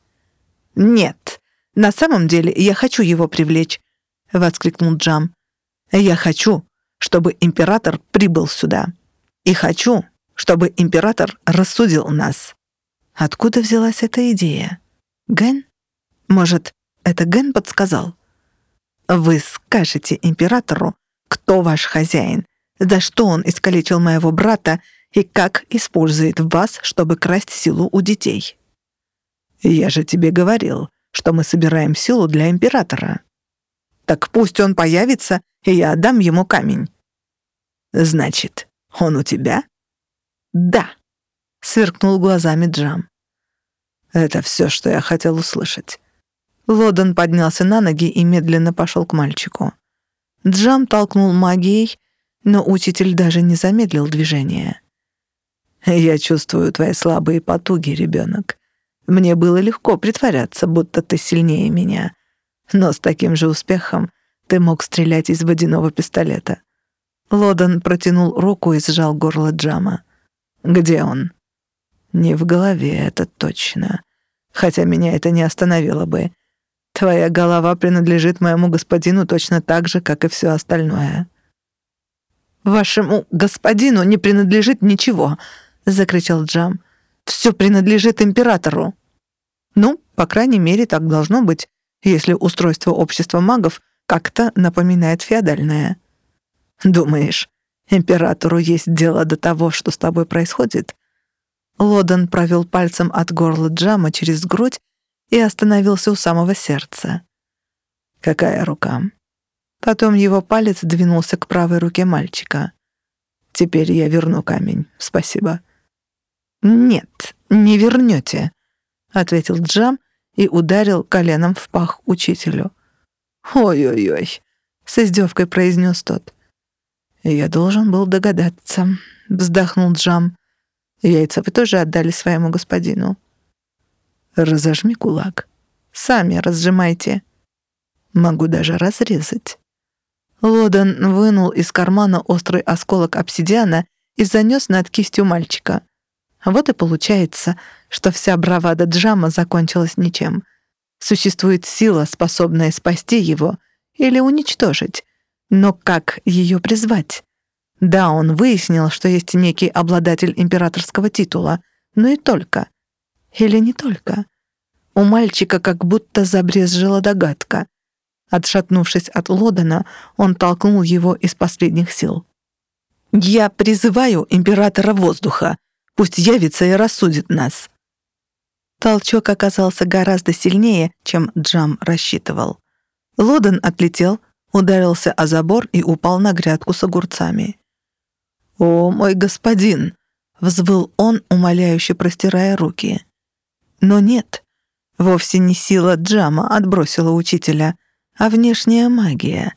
«Нет, на самом деле я хочу его привлечь», — воскликнул Джам. «Я хочу, чтобы император прибыл сюда. И хочу, чтобы император рассудил нас». Откуда взялась эта идея? Ген? Может, это Ген подсказал? Вы скажете императору, кто ваш хозяин, За что он искалечил моего брата и как использует вас, чтобы красть силу у детей? Я же тебе говорил, что мы собираем силу для императора. Так пусть он появится, и я отдам ему камень. Значит, он у тебя? Да, сверкнул глазами Джам. Это все, что я хотел услышать. Лодон поднялся на ноги и медленно пошел к мальчику. Джам толкнул магией, но учитель даже не замедлил движение. «Я чувствую твои слабые потуги, ребенок. Мне было легко притворяться, будто ты сильнее меня. Но с таким же успехом ты мог стрелять из водяного пистолета». Лодон протянул руку и сжал горло Джама. «Где он?» «Не в голове, это точно. Хотя меня это не остановило бы. Твоя голова принадлежит моему господину точно так же, как и все остальное». «Вашему господину не принадлежит ничего», — закричал Джам. «Все принадлежит императору». «Ну, по крайней мере, так должно быть, если устройство общества магов как-то напоминает феодальное». «Думаешь, императору есть дело до того, что с тобой происходит?» Лодон провел пальцем от горла Джама через грудь и остановился у самого сердца. «Какая рука?» Потом его палец двинулся к правой руке мальчика. «Теперь я верну камень. Спасибо». «Нет, не вернете», — ответил Джам и ударил коленом в пах учителю. «Ой-ой-ой», — с издевкой произнес тот. «Я должен был догадаться», — вздохнул Джам. «Яйца вы тоже отдали своему господину». «Разожми кулак». «Сами разжимайте». «Могу даже разрезать». Лодон вынул из кармана острый осколок обсидиана и занес над кистью мальчика. Вот и получается, что вся бравада Джама закончилась ничем. Существует сила, способная спасти его или уничтожить. Но как ее призвать? Да, он выяснил, что есть некий обладатель императорского титула, но и только. Или не только. У мальчика как будто забрезжила догадка — Отшатнувшись от Лодена, он толкнул его из последних сил. «Я призываю императора воздуха. Пусть явится и рассудит нас». Толчок оказался гораздо сильнее, чем Джам рассчитывал. Лоден отлетел, ударился о забор и упал на грядку с огурцами. «О, мой господин!» — взвыл он, умоляюще простирая руки. Но нет, вовсе не сила Джама отбросила учителя — а внешняя магия.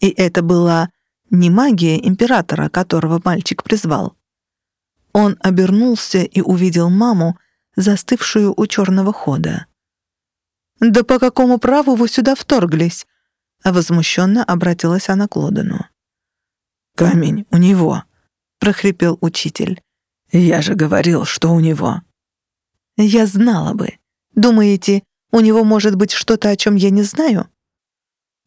И это была не магия императора, которого мальчик призвал. Он обернулся и увидел маму, застывшую у черного хода. «Да по какому праву вы сюда вторглись?» Возмущенно обратилась она к Лодену. «Камень у него», — прохрипел учитель. «Я же говорил, что у него». «Я знала бы. Думаете, у него может быть что-то, о чем я не знаю?»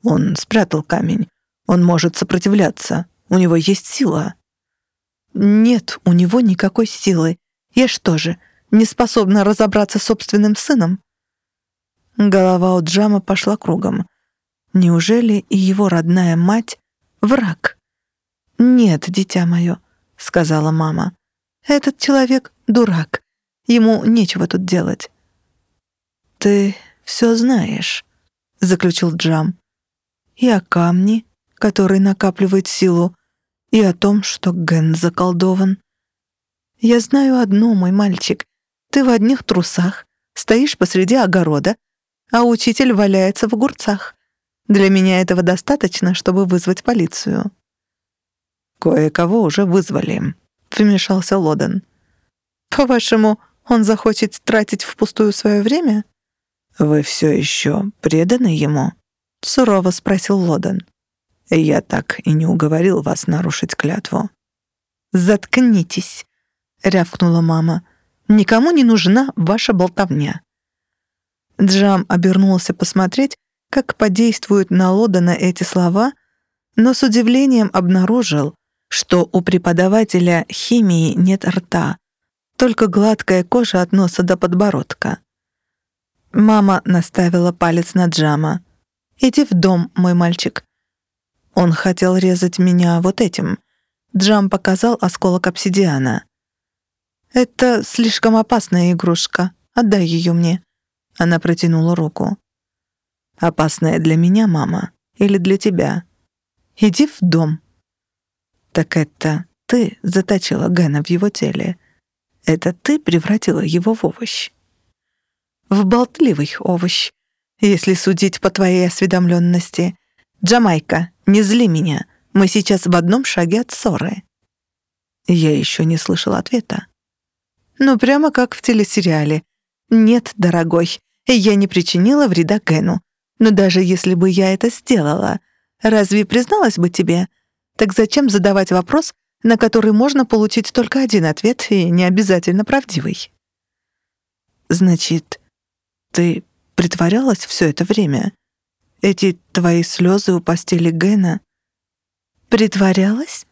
Он спрятал камень. Он может сопротивляться. У него есть сила». «Нет, у него никакой силы. Я что же, не способна разобраться с собственным сыном?» Голова у Джама пошла кругом. Неужели и его родная мать — враг? «Нет, дитя мое», — сказала мама. «Этот человек — дурак. Ему нечего тут делать». «Ты все знаешь», — заключил Джам и о камне, который накапливает силу, и о том, что Ген заколдован. Я знаю одно, мой мальчик. Ты в одних трусах, стоишь посреди огорода, а учитель валяется в огурцах. Для меня этого достаточно, чтобы вызвать полицию». «Кое-кого уже вызвали», — вмешался Лоден. «По-вашему, он захочет тратить впустую свое время?» «Вы все еще преданы ему?» — сурово спросил Лоден. «Я так и не уговорил вас нарушить клятву». «Заткнитесь», — рявкнула мама. «Никому не нужна ваша болтовня». Джам обернулся посмотреть, как подействуют на Лодена эти слова, но с удивлением обнаружил, что у преподавателя химии нет рта, только гладкая кожа от носа до подбородка. Мама наставила палец на Джама. «Иди в дом, мой мальчик». Он хотел резать меня вот этим. Джам показал осколок обсидиана. «Это слишком опасная игрушка. Отдай ее мне». Она протянула руку. «Опасная для меня, мама, или для тебя? Иди в дом». «Так это ты заточила Гэна в его теле. Это ты превратила его в овощ». «В болтливый овощ, если судить по твоей осведомленности. Джамайка, не зли меня. Мы сейчас в одном шаге от ссоры». Я еще не слышал ответа. Ну, прямо как в телесериале. «Нет, дорогой, я не причинила вреда Кену. Но даже если бы я это сделала, разве призналась бы тебе? Так зачем задавать вопрос, на который можно получить только один ответ и не обязательно правдивый?» «Значит, ты притворялась все это время? Эти твои слезы у постели Гена?» «Притворялась?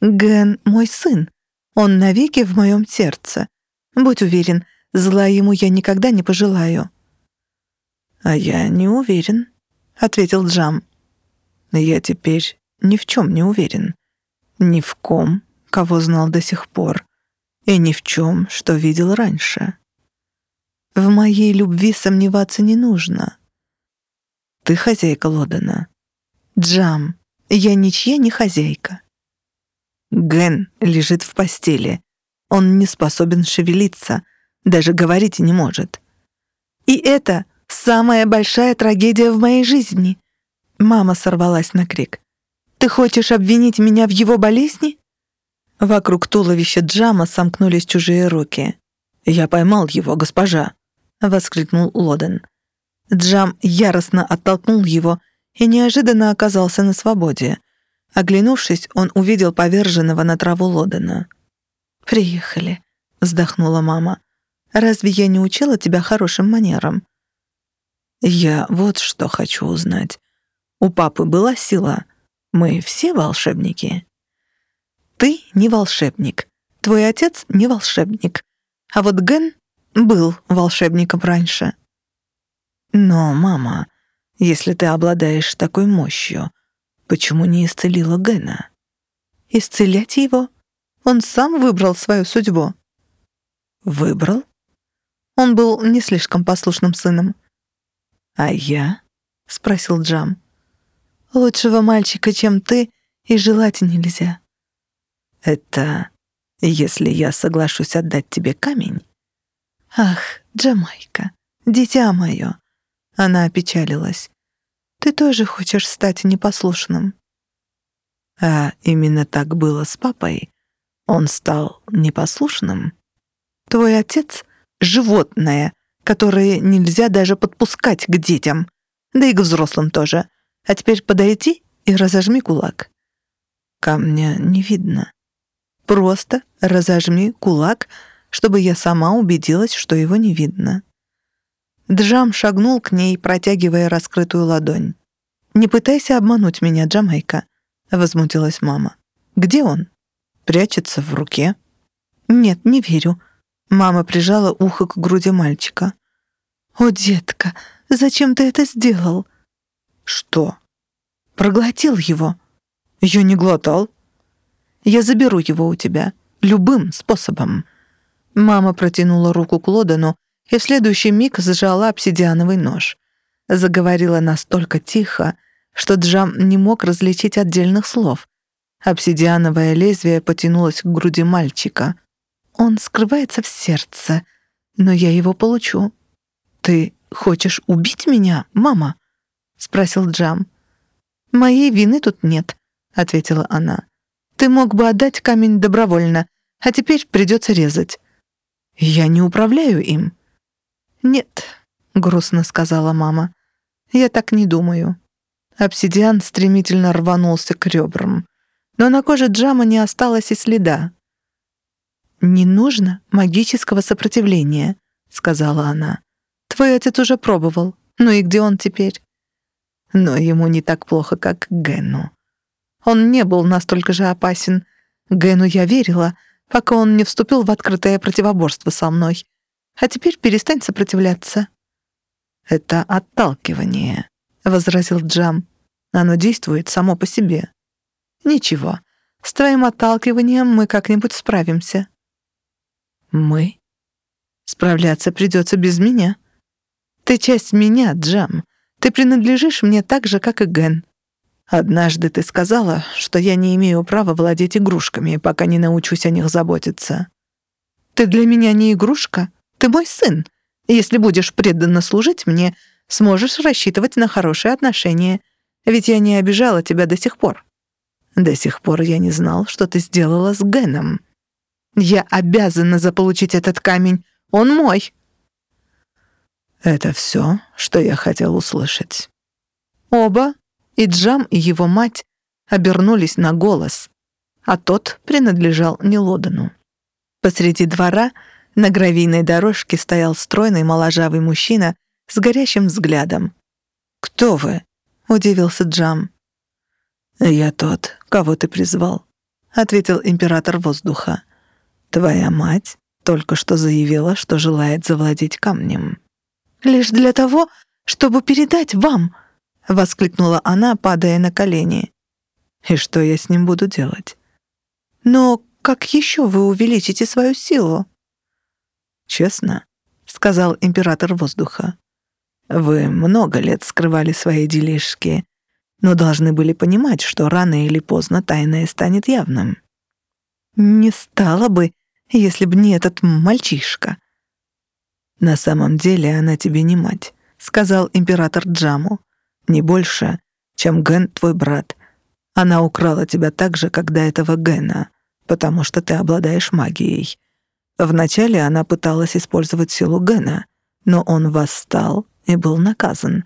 Ген — мой сын. Он навеки в моем сердце. Будь уверен, зла ему я никогда не пожелаю». «А я не уверен», — ответил Джам. «Я теперь ни в чем не уверен. Ни в ком, кого знал до сих пор, и ни в чем, что видел раньше. В моей любви сомневаться не нужно. Ты хозяйка Лодена. Джам, я ничья не хозяйка. Ген лежит в постели. Он не способен шевелиться, даже говорить не может. И это самая большая трагедия в моей жизни. Мама сорвалась на крик. «Ты хочешь обвинить меня в его болезни?» Вокруг туловища Джама сомкнулись чужие руки. «Я поймал его, госпожа», — воскликнул Лоден. Джам яростно оттолкнул его и неожиданно оказался на свободе. Оглянувшись, он увидел поверженного на траву Лодена. «Приехали», — вздохнула мама. «Разве я не учила тебя хорошим манерам?» «Я вот что хочу узнать. У папы была сила. Мы все волшебники?» «Ты не волшебник. Твой отец не волшебник. А вот Ген был волшебником раньше». «Но, мама, если ты обладаешь такой мощью, почему не исцелила Гена?» «Исцелять его?» Он сам выбрал свою судьбу. Выбрал? Он был не слишком послушным сыном. А я? Спросил Джам. Лучшего мальчика, чем ты, и желать нельзя. Это если я соглашусь отдать тебе камень? Ах, Джамайка, дитя мое. Она опечалилась. Ты тоже хочешь стать непослушным. А именно так было с папой, он стал непослушным? Твой отец — животное, которое нельзя даже подпускать к детям, да и к взрослым тоже. А теперь подойди и разожми кулак. Камня не видно. Просто разожми кулак, чтобы я сама убедилась, что его не видно. Джам шагнул к ней, протягивая раскрытую ладонь. «Не пытайся обмануть меня, Джамайка», — возмутилась мама. «Где он?» прячется в руке. «Нет, не верю». Мама прижала ухо к груди мальчика. «О, детка, зачем ты это сделал?» «Что?» «Проглотил его». «Я не глотал». «Я заберу его у тебя. Любым способом». Мама протянула руку к Лодану и в следующий миг сжала обсидиановый нож. Заговорила настолько тихо, что Джам не мог различить отдельных слов, Обсидиановое лезвие потянулось к груди мальчика. «Он скрывается в сердце, но я его получу». «Ты хочешь убить меня, мама?» — спросил Джам. «Моей вины тут нет», — ответила она. «Ты мог бы отдать камень добровольно, а теперь придется резать». «Я не управляю им». «Нет», — грустно сказала мама. «Я так не думаю». Обсидиан стремительно рванулся к ребрам но на коже Джама не осталось и следа. «Не нужно магического сопротивления», — сказала она. «Твой отец уже пробовал. Ну и где он теперь?» Но ему не так плохо, как Гену. Он не был настолько же опасен. Гену я верила, пока он не вступил в открытое противоборство со мной. А теперь перестань сопротивляться. «Это отталкивание», — возразил Джам. «Оно действует само по себе». Ничего, С твоим отталкиванием мы как-нибудь справимся». «Мы?» «Справляться придется без меня. Ты часть меня, Джам. Ты принадлежишь мне так же, как и Ген. Однажды ты сказала, что я не имею права владеть игрушками, пока не научусь о них заботиться. Ты для меня не игрушка, ты мой сын. Если будешь преданно служить мне, сможешь рассчитывать на хорошие отношения. Ведь я не обижала тебя до сих пор. До сих пор я не знал, что ты сделала с Геном. Я обязана заполучить этот камень. Он мой. Это все, что я хотел услышать. Оба и Джам, и его мать обернулись на голос, а тот принадлежал Нелодану. Посреди двора на гравийной дорожке стоял стройный моложавый мужчина с горящим взглядом. «Кто вы?» — удивился Джам. «Я тот, кого ты призвал», — ответил император воздуха. «Твоя мать только что заявила, что желает завладеть камнем». «Лишь для того, чтобы передать вам», — воскликнула она, падая на колени. «И что я с ним буду делать?» «Но как еще вы увеличите свою силу?» «Честно», — сказал император воздуха, «вы много лет скрывали свои делишки, но должны были понимать, что рано или поздно тайное станет явным». «Не стало бы, если бы не этот мальчишка». «На самом деле она тебе не мать», — сказал император Джаму не больше, чем Ген твой брат. Она украла тебя так же, как до этого Гена, потому что ты обладаешь магией. Вначале она пыталась использовать силу Гена, но он восстал и был наказан.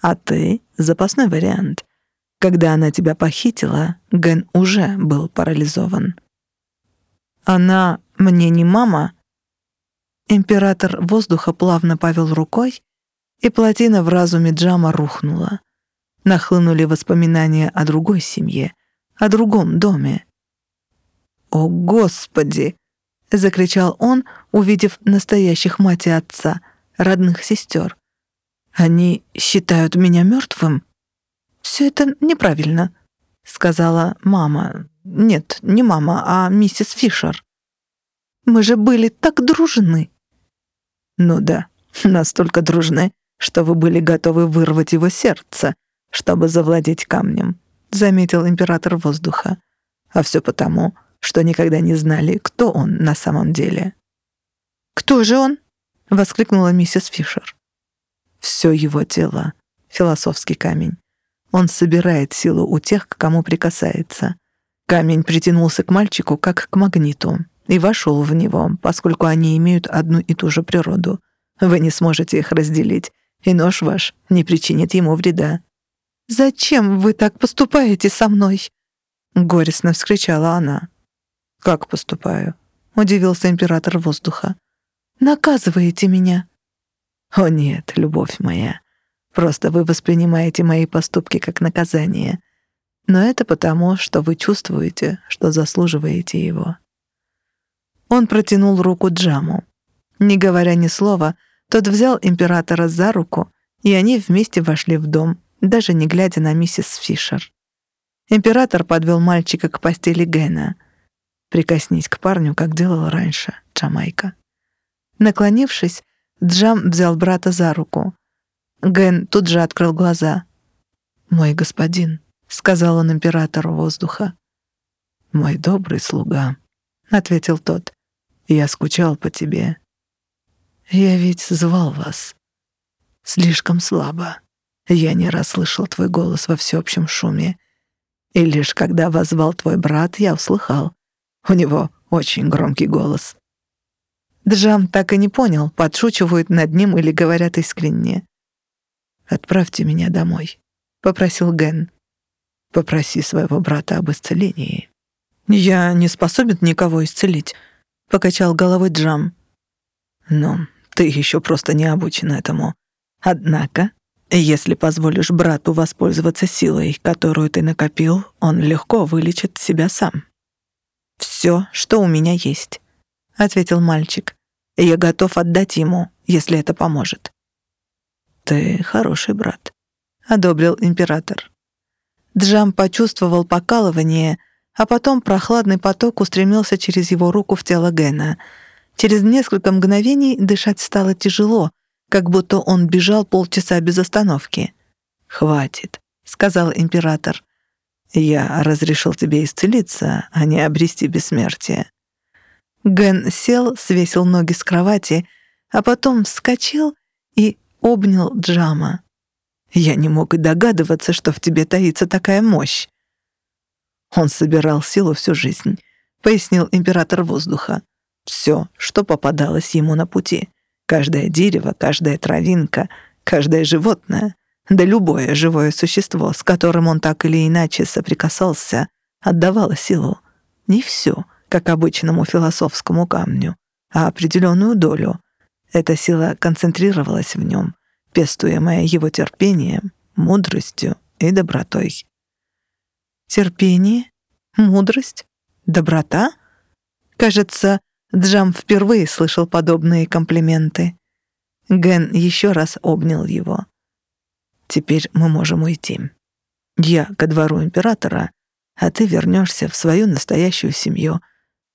А ты — запасной вариант. Когда она тебя похитила, Ген уже был парализован. Она мне не мама? Император воздуха плавно повел рукой, и плотина в разуме Джама рухнула. Нахлынули воспоминания о другой семье, о другом доме. «О, Господи!» — закричал он, увидев настоящих мать и отца, родных сестер. «Они считают меня мертвым?» «Все это неправильно», — сказала мама. «Нет, не мама, а миссис Фишер. Мы же были так дружны». «Ну да, настолько дружны, что вы были готовы вырвать его сердце, чтобы завладеть камнем», — заметил император воздуха. «А все потому, что никогда не знали, кто он на самом деле». «Кто же он?» — воскликнула миссис Фишер. «Все его тело — философский камень. Он собирает силу у тех, к кому прикасается. Камень притянулся к мальчику, как к магниту, и вошел в него, поскольку они имеют одну и ту же природу. Вы не сможете их разделить, и нож ваш не причинит ему вреда». «Зачем вы так поступаете со мной?» — горестно вскричала она. «Как поступаю?» — удивился император воздуха. «Наказываете меня». «О нет, любовь моя. Просто вы воспринимаете мои поступки как наказание. Но это потому, что вы чувствуете, что заслуживаете его». Он протянул руку Джаму. Не говоря ни слова, тот взял императора за руку, и они вместе вошли в дом, даже не глядя на миссис Фишер. Император подвел мальчика к постели Гена. «Прикоснись к парню, как делал раньше, Джамайка». Наклонившись, Джам взял брата за руку. Ген тут же открыл глаза. «Мой господин», — сказал он императору воздуха. «Мой добрый слуга», — ответил тот. «Я скучал по тебе. Я ведь звал вас. Слишком слабо. Я не раз слышал твой голос во всеобщем шуме. И лишь когда возвал твой брат, я услыхал. У него очень громкий голос. Джам так и не понял, подшучивают над ним или говорят искренне. «Отправьте меня домой», — попросил Ген. «Попроси своего брата об исцелении». «Я не способен никого исцелить», — покачал головой Джам. «Ну, ты еще просто не обучен этому. Однако, если позволишь брату воспользоваться силой, которую ты накопил, он легко вылечит себя сам». «Все, что у меня есть», — ответил мальчик. «Я готов отдать ему, если это поможет». «Ты хороший брат», — одобрил император. Джам почувствовал покалывание, а потом прохладный поток устремился через его руку в тело Гена. Через несколько мгновений дышать стало тяжело, как будто он бежал полчаса без остановки. «Хватит», — сказал император. «Я разрешил тебе исцелиться, а не обрести бессмертие». Ген сел, свесил ноги с кровати, а потом вскочил и обнял Джама. «Я не мог и догадываться, что в тебе таится такая мощь». Он собирал силу всю жизнь, пояснил император воздуха. Все, что попадалось ему на пути. Каждое дерево, каждая травинка, каждое животное, да любое живое существо, с которым он так или иначе соприкасался, отдавало силу. Не все, как обычному философскому камню, а определенную долю. Эта сила концентрировалась в нем, пестуемая его терпением, мудростью и добротой. Терпение, мудрость, доброта? Кажется, Джам впервые слышал подобные комплименты. Ген еще раз обнял его. «Теперь мы можем уйти. Я ко двору императора, а ты вернешься в свою настоящую семью.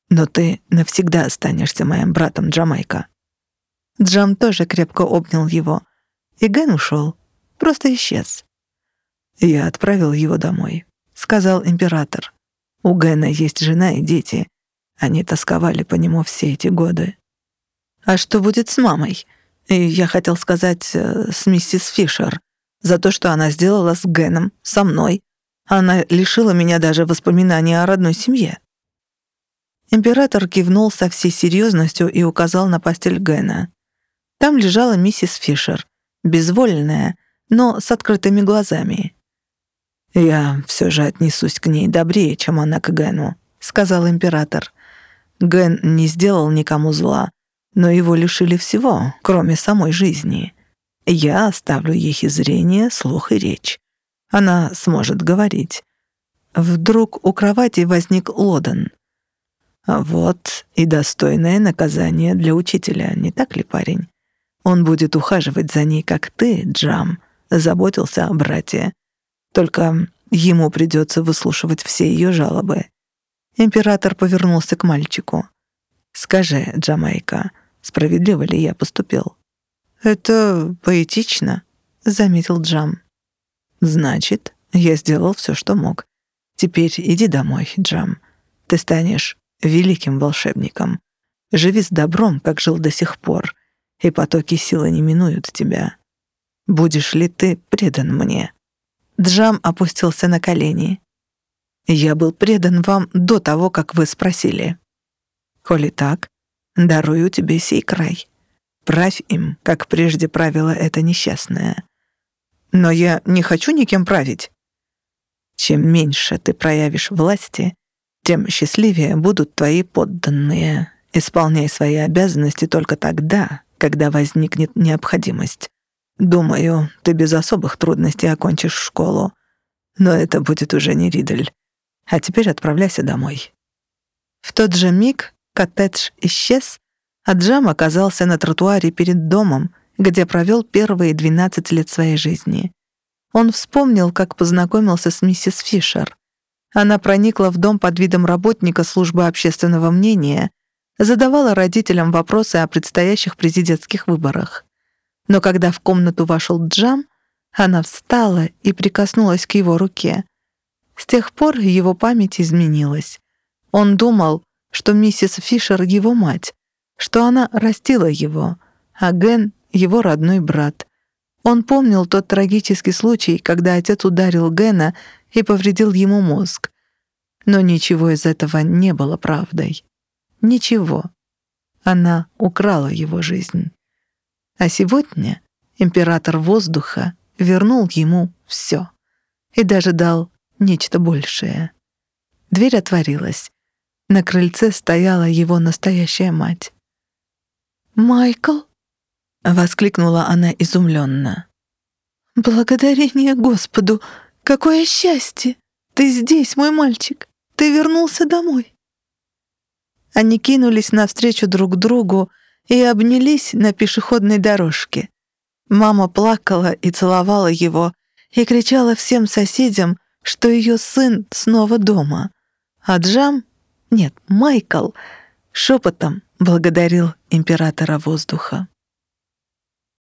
Но ты навсегда останешься моим братом Джамайка». Джам тоже крепко обнял его. И Ген ушел, просто исчез. Я отправил его домой сказал император. У Гэна есть жена и дети. Они тосковали по нему все эти годы. А что будет с мамой? И я хотел сказать, э, с миссис Фишер. За то, что она сделала с Гэном, со мной. Она лишила меня даже воспоминаний о родной семье. Император кивнул со всей серьезностью и указал на постель Гэна. Там лежала миссис Фишер, безвольная, но с открытыми глазами. «Я все же отнесусь к ней добрее, чем она к Гену», — сказал император. Ген не сделал никому зла, но его лишили всего, кроме самой жизни. Я оставлю ей зрение, слух и речь. Она сможет говорить. Вдруг у кровати возник Лоден. Вот и достойное наказание для учителя, не так ли, парень? Он будет ухаживать за ней, как ты, Джам, заботился о брате. Только ему придется выслушивать все ее жалобы. Император повернулся к мальчику. «Скажи, Джамайка, справедливо ли я поступил?» «Это поэтично», — заметил Джам. «Значит, я сделал все, что мог. Теперь иди домой, Джам. Ты станешь великим волшебником. Живи с добром, как жил до сих пор, и потоки силы не минуют тебя. Будешь ли ты предан мне?» Джам опустился на колени. «Я был предан вам до того, как вы спросили. Коли так, дарую тебе сей край. Правь им, как прежде правила это несчастное. Но я не хочу никем править. Чем меньше ты проявишь власти, тем счастливее будут твои подданные. Исполняй свои обязанности только тогда, когда возникнет необходимость. Думаю, ты без особых трудностей окончишь школу. Но это будет уже не Ридель. А теперь отправляйся домой». В тот же миг коттедж исчез, а Джам оказался на тротуаре перед домом, где провел первые 12 лет своей жизни. Он вспомнил, как познакомился с миссис Фишер. Она проникла в дом под видом работника службы общественного мнения, задавала родителям вопросы о предстоящих президентских выборах. Но когда в комнату вошел Джам, она встала и прикоснулась к его руке. С тех пор его память изменилась. Он думал, что миссис Фишер — его мать, что она растила его, а Ген — его родной брат. Он помнил тот трагический случай, когда отец ударил Гена и повредил ему мозг. Но ничего из этого не было правдой. Ничего. Она украла его жизнь. А сегодня император воздуха вернул ему все и даже дал нечто большее. Дверь отворилась. На крыльце стояла его настоящая мать. «Майкл?» — воскликнула она изумленно. «Благодарение Господу! Какое счастье! Ты здесь, мой мальчик! Ты вернулся домой!» Они кинулись навстречу друг другу, и обнялись на пешеходной дорожке. Мама плакала и целовала его, и кричала всем соседям, что ее сын снова дома. А Джам, нет, Майкл, шепотом благодарил императора воздуха.